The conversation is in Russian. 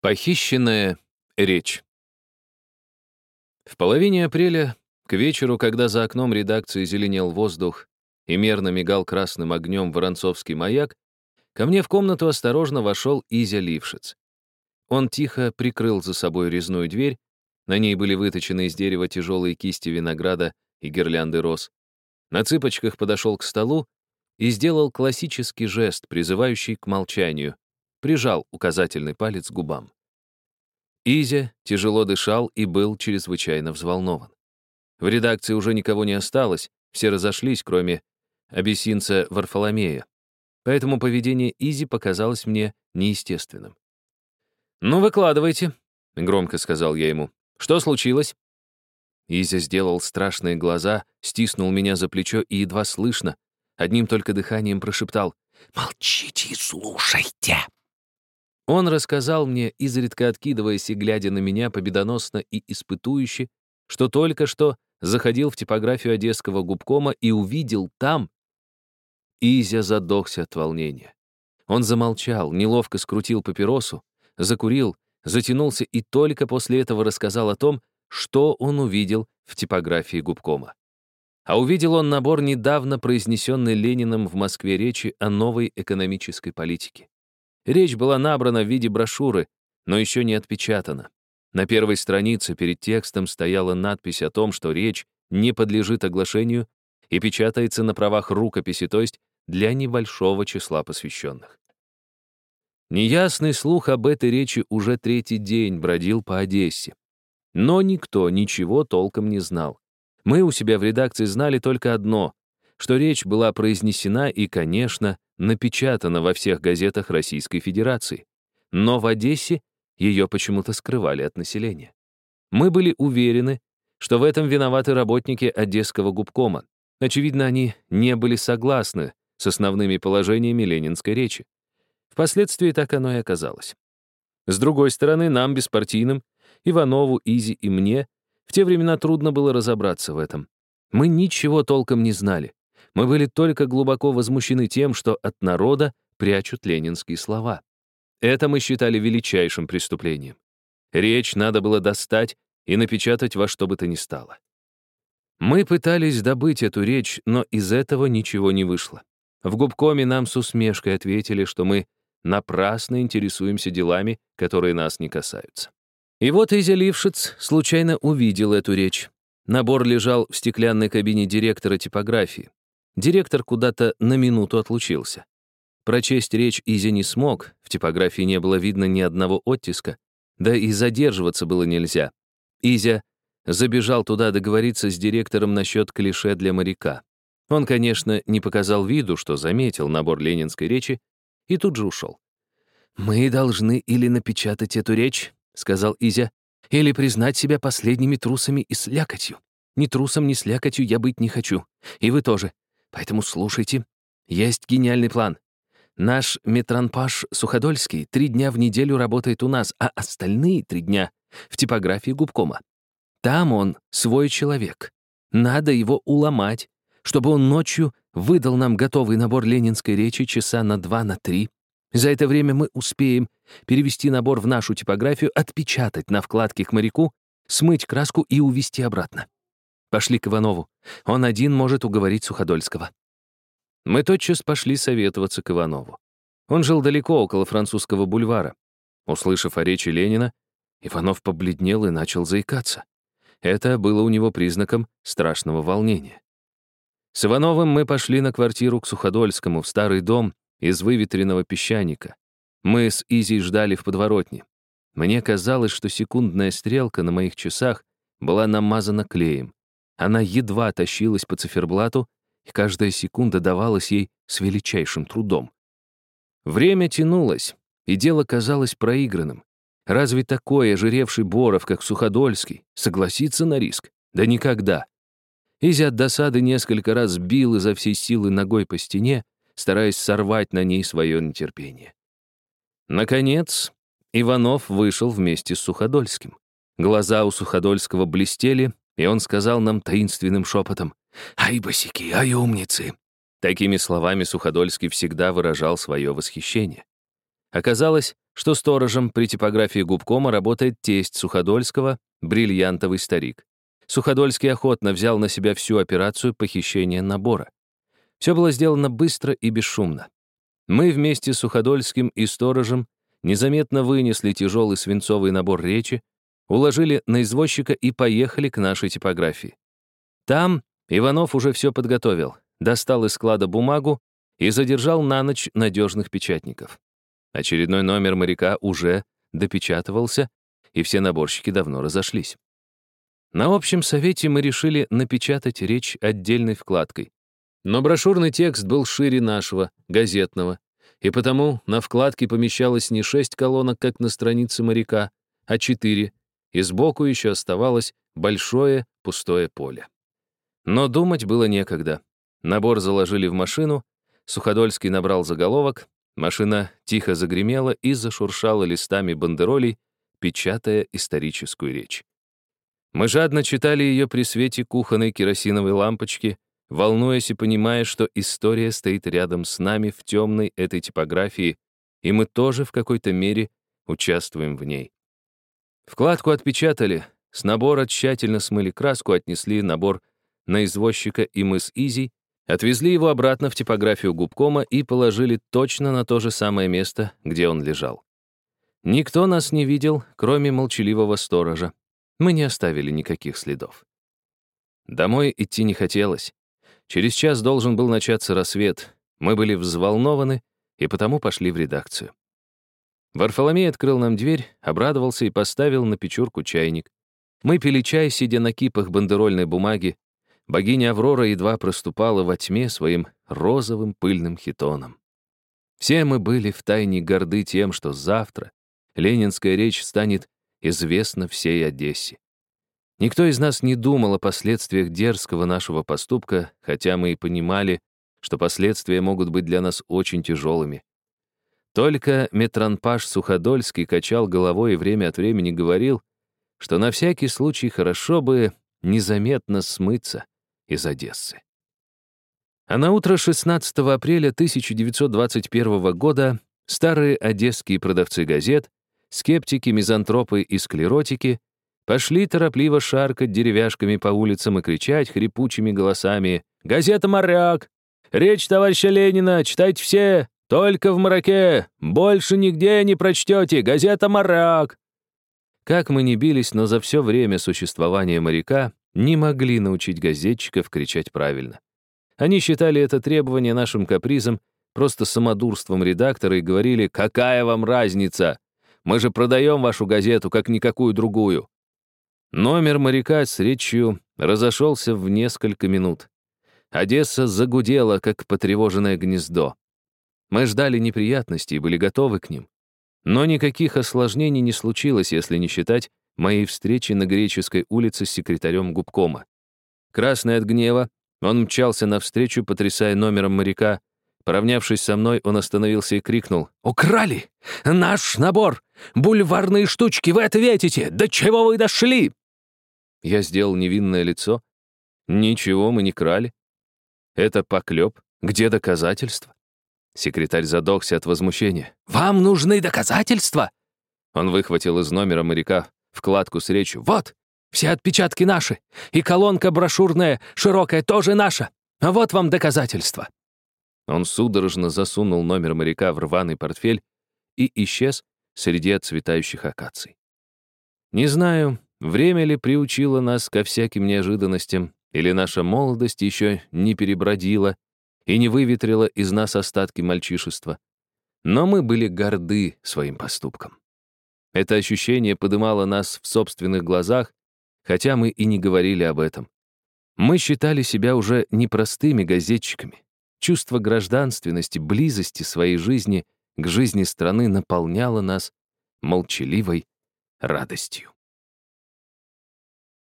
Похищенная речь. В половине апреля, к вечеру, когда за окном редакции зеленел воздух и мерно мигал красным огнем воронцовский маяк, ко мне в комнату осторожно вошел Изя Лившиц. Он тихо прикрыл за собой резную дверь, на ней были выточены из дерева тяжелые кисти винограда и гирлянды роз. На цыпочках подошел к столу и сделал классический жест, призывающий к молчанию, прижал указательный палец к губам. Изя тяжело дышал и был чрезвычайно взволнован. В редакции уже никого не осталось, все разошлись, кроме абиссинца Варфоломея. Поэтому поведение Изи показалось мне неестественным. «Ну, выкладывайте», — громко сказал я ему. «Что случилось?» Изя сделал страшные глаза, стиснул меня за плечо и едва слышно, одним только дыханием прошептал «Молчите и слушайте!» Он рассказал мне, изредка откидываясь и глядя на меня победоносно и испытующе, что только что заходил в типографию Одесского губкома и увидел там... Изя задохся от волнения. Он замолчал, неловко скрутил папиросу, закурил, затянулся и только после этого рассказал о том, что он увидел в типографии губкома. А увидел он набор недавно произнесенной Лениным в Москве речи о новой экономической политике. Речь была набрана в виде брошюры, но еще не отпечатана. На первой странице перед текстом стояла надпись о том, что речь не подлежит оглашению и печатается на правах рукописи, то есть для небольшого числа посвященных. Неясный слух об этой речи уже третий день бродил по Одессе. Но никто ничего толком не знал. Мы у себя в редакции знали только одно, что речь была произнесена и, конечно, напечатана во всех газетах Российской Федерации. Но в Одессе ее почему-то скрывали от населения. Мы были уверены, что в этом виноваты работники Одесского губкома. Очевидно, они не были согласны с основными положениями ленинской речи. Впоследствии так оно и оказалось. С другой стороны, нам, беспартийным, Иванову, Изи и мне, в те времена трудно было разобраться в этом. Мы ничего толком не знали. Мы были только глубоко возмущены тем, что от народа прячут ленинские слова. Это мы считали величайшим преступлением. Речь надо было достать и напечатать во что бы то ни стало. Мы пытались добыть эту речь, но из этого ничего не вышло. В губкоме нам с усмешкой ответили, что мы напрасно интересуемся делами, которые нас не касаются. И вот Изя Лившиц случайно увидел эту речь. Набор лежал в стеклянной кабине директора типографии. Директор куда-то на минуту отлучился. Прочесть речь Изи не смог, в типографии не было видно ни одного оттиска, да и задерживаться было нельзя. Изя забежал туда договориться с директором насчет клише для моряка. Он, конечно, не показал виду, что заметил набор ленинской речи, и тут же ушел. «Мы должны или напечатать эту речь», — сказал Изя, «или признать себя последними трусами и слякотью. Ни трусом, ни слякотью я быть не хочу. И вы тоже. Поэтому слушайте. Есть гениальный план. Наш метранпаш Суходольский три дня в неделю работает у нас, а остальные три дня — в типографии губкома. Там он свой человек. Надо его уломать, чтобы он ночью выдал нам готовый набор ленинской речи часа на два, на три. За это время мы успеем перевести набор в нашу типографию, отпечатать на вкладке к моряку, смыть краску и увезти обратно. Пошли к Иванову. Он один может уговорить Суходольского. Мы тотчас пошли советоваться к Иванову. Он жил далеко, около французского бульвара. Услышав о речи Ленина, Иванов побледнел и начал заикаться. Это было у него признаком страшного волнения. С Ивановым мы пошли на квартиру к Суходольскому, в старый дом из выветренного песчаника. Мы с Изей ждали в подворотне. Мне казалось, что секундная стрелка на моих часах была намазана клеем. Она едва тащилась по циферблату, и каждая секунда давалась ей с величайшим трудом. Время тянулось, и дело казалось проигранным. Разве такой ожиревший Боров, как Суходольский, согласится на риск? Да никогда. Изи от досады несколько раз бил изо всей силы ногой по стене, стараясь сорвать на ней свое нетерпение. Наконец, Иванов вышел вместе с Суходольским. Глаза у Суходольского блестели, и он сказал нам таинственным шепотом «Ай, босики, ай, умницы!» Такими словами Суходольский всегда выражал свое восхищение. Оказалось, что сторожем при типографии губкома работает тесть Суходольского, бриллиантовый старик. Суходольский охотно взял на себя всю операцию похищения набора. Все было сделано быстро и бесшумно. Мы вместе с Суходольским и сторожем незаметно вынесли тяжелый свинцовый набор речи, уложили на извозчика и поехали к нашей типографии. Там Иванов уже все подготовил, достал из склада бумагу и задержал на ночь надежных печатников. Очередной номер моряка уже допечатывался, и все наборщики давно разошлись. На общем совете мы решили напечатать речь отдельной вкладкой. Но брошюрный текст был шире нашего, газетного, и потому на вкладке помещалось не шесть колонок, как на странице моряка, а четыре, и сбоку еще оставалось большое пустое поле. Но думать было некогда. Набор заложили в машину, Суходольский набрал заголовок, машина тихо загремела и зашуршала листами бандеролей, печатая историческую речь. Мы жадно читали ее при свете кухонной керосиновой лампочки, волнуясь и понимая, что история стоит рядом с нами в темной этой типографии, и мы тоже в какой-то мере участвуем в ней. Вкладку отпечатали, с набора тщательно смыли краску, отнесли набор на извозчика и мы с Изи Отвезли его обратно в типографию губкома и положили точно на то же самое место, где он лежал. Никто нас не видел, кроме молчаливого сторожа. Мы не оставили никаких следов. Домой идти не хотелось. Через час должен был начаться рассвет. Мы были взволнованы и потому пошли в редакцию. Варфоломей открыл нам дверь, обрадовался и поставил на печурку чайник. Мы пили чай, сидя на кипах бандерольной бумаги, Богиня Аврора едва проступала во тьме своим розовым пыльным хитоном. Все мы были втайне горды тем, что завтра ленинская речь станет известна всей Одессе. Никто из нас не думал о последствиях дерзкого нашего поступка, хотя мы и понимали, что последствия могут быть для нас очень тяжелыми. Только метранпаш Суходольский качал головой и время от времени говорил, что на всякий случай хорошо бы незаметно смыться из Одессы. А на утро 16 апреля 1921 года старые одесские продавцы газет, скептики, мизантропы и склеротики пошли торопливо шаркать деревяшками по улицам и кричать хрипучими голосами «Газета «Моряк»! Речь товарища Ленина! Читайте все! Только в мраке! Больше нигде не прочтете! Газета «Моряк»!» Как мы не бились, но за все время существования моряка не могли научить газетчиков кричать правильно. Они считали это требование нашим капризом, просто самодурством редактора и говорили «Какая вам разница? Мы же продаем вашу газету, как никакую другую». Номер моряка с речью разошелся в несколько минут. Одесса загудела, как потревоженное гнездо. Мы ждали неприятностей и были готовы к ним. Но никаких осложнений не случилось, если не считать моей встречи на Греческой улице с секретарем губкома. Красный от гнева, он мчался навстречу, потрясая номером моряка. Поравнявшись со мной, он остановился и крикнул. «Украли! Наш набор! Бульварные штучки, вы ответите! До чего вы дошли?» Я сделал невинное лицо. «Ничего мы не крали. Это поклеп. Где доказательства?» Секретарь задохся от возмущения. «Вам нужны доказательства?» Он выхватил из номера моряка вкладку с речью. «Вот, все отпечатки наши, и колонка брошюрная, широкая, тоже наша. А вот вам доказательства». Он судорожно засунул номер моряка в рваный портфель и исчез среди отцветающих акаций. Не знаю, время ли приучило нас ко всяким неожиданностям, или наша молодость еще не перебродила и не выветрила из нас остатки мальчишества. Но мы были горды своим поступком. Это ощущение подымало нас в собственных глазах, хотя мы и не говорили об этом. Мы считали себя уже непростыми газетчиками. Чувство гражданственности, близости своей жизни к жизни страны наполняло нас молчаливой радостью.